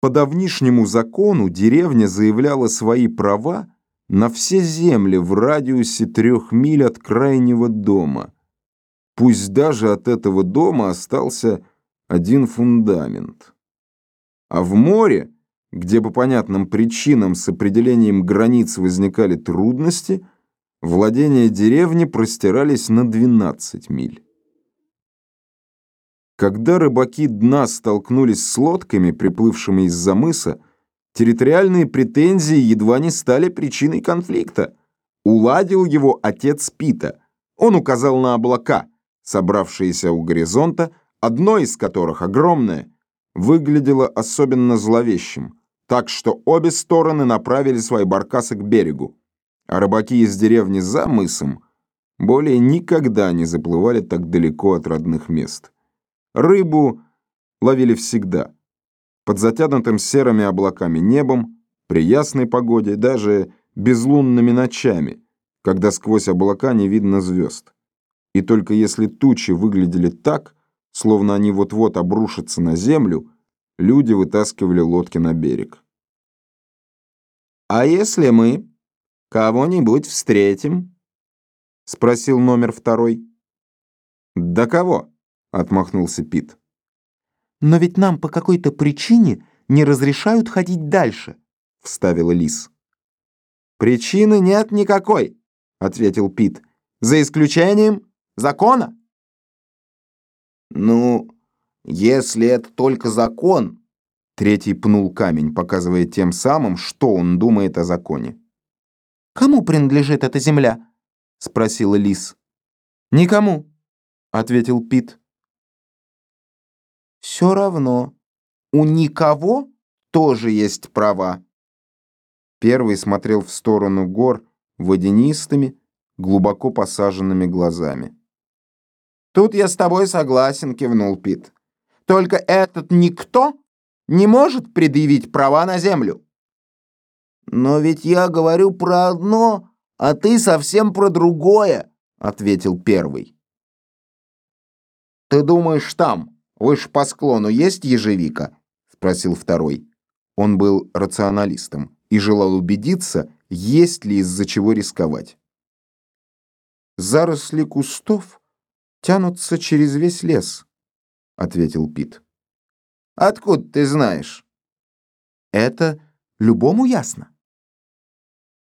По давнишнему закону деревня заявляла свои права на все земли в радиусе трех миль от крайнего дома. Пусть даже от этого дома остался один фундамент. А в море, где по понятным причинам с определением границ возникали трудности, владения деревни простирались на 12 миль. Когда рыбаки дна столкнулись с лодками, приплывшими из-за мыса, территориальные претензии едва не стали причиной конфликта. Уладил его отец Пита. Он указал на облака, собравшиеся у горизонта, одно из которых, огромное, выглядело особенно зловещим, так что обе стороны направили свои баркасы к берегу, а рыбаки из деревни за мысом более никогда не заплывали так далеко от родных мест. Рыбу ловили всегда. Под затянутым серыми облаками небом, при ясной погоде, даже безлунными ночами, когда сквозь облака не видно звезд. И только если тучи выглядели так, словно они вот-вот обрушатся на землю, люди вытаскивали лодки на берег. «А если мы кого-нибудь встретим?» — спросил номер второй. «Да кого?» — отмахнулся Пит. «Но ведь нам по какой-то причине не разрешают ходить дальше», — вставила Лис. «Причины нет никакой», — ответил Пит, «за исключением закона». «Ну, если это только закон», — третий пнул камень, показывая тем самым, что он думает о законе. «Кому принадлежит эта земля?» — спросила Лис. «Никому», — ответил Пит. Все равно. У никого тоже есть права. Первый смотрел в сторону гор водянистыми, глубоко посаженными глазами. «Тут я с тобой согласен», — кивнул Пит. «Только этот никто не может предъявить права на землю». «Но ведь я говорю про одно, а ты совсем про другое», — ответил первый. «Ты думаешь, там, «Выше по склону есть ежевика?» — спросил второй. Он был рационалистом и желал убедиться, есть ли из-за чего рисковать. «Заросли кустов тянутся через весь лес», — ответил Пит. «Откуда ты знаешь?» «Это любому ясно».